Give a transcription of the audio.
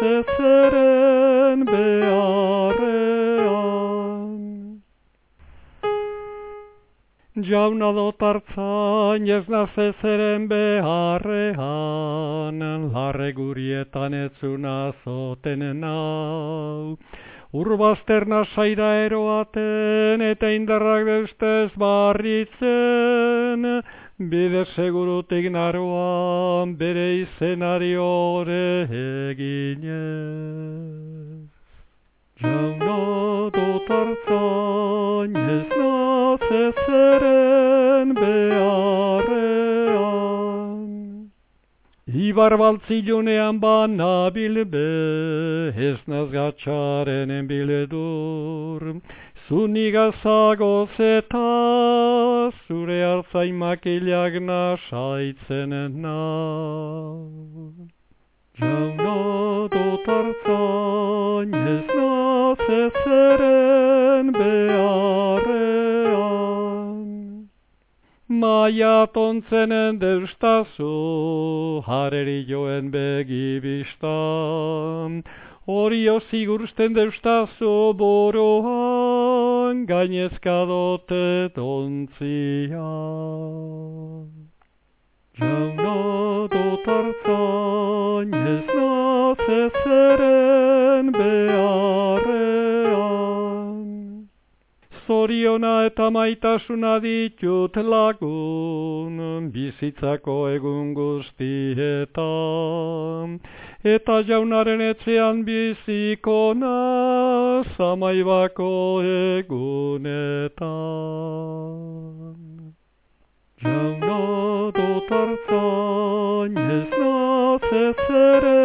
zeren beharrean. Jauna dotartzain ez nazezeren beharrean, larre gurietan etzuna zoten nau. Urbazterna saira eroaten eta indarrak bestez barritzen, bide segurutik naroan bere izenari ore eginez. Jauna dotartzain ez nazezeren beharrean. Ibar baltzilunean banabil be, ez nazgatxaren enbiledur, zunigazagoz eta zure hartzaimakilak nasaitzen nau. Jauna dotartzain ez nazezeren beharrean. Maia tontzenen deustazu, hareri joen begibistan, Orio zigursten deustazu boroan, gainezkadote tontzian. Jauna dotartzain ez nazezeren beharrean. Zoriona eta maitasuna ditut lagun, bizitzako egun guztietan. Eta jaunaren etxean biziko naz, amaibako egunetan. Jauna dotartzain ez nazezeren behar.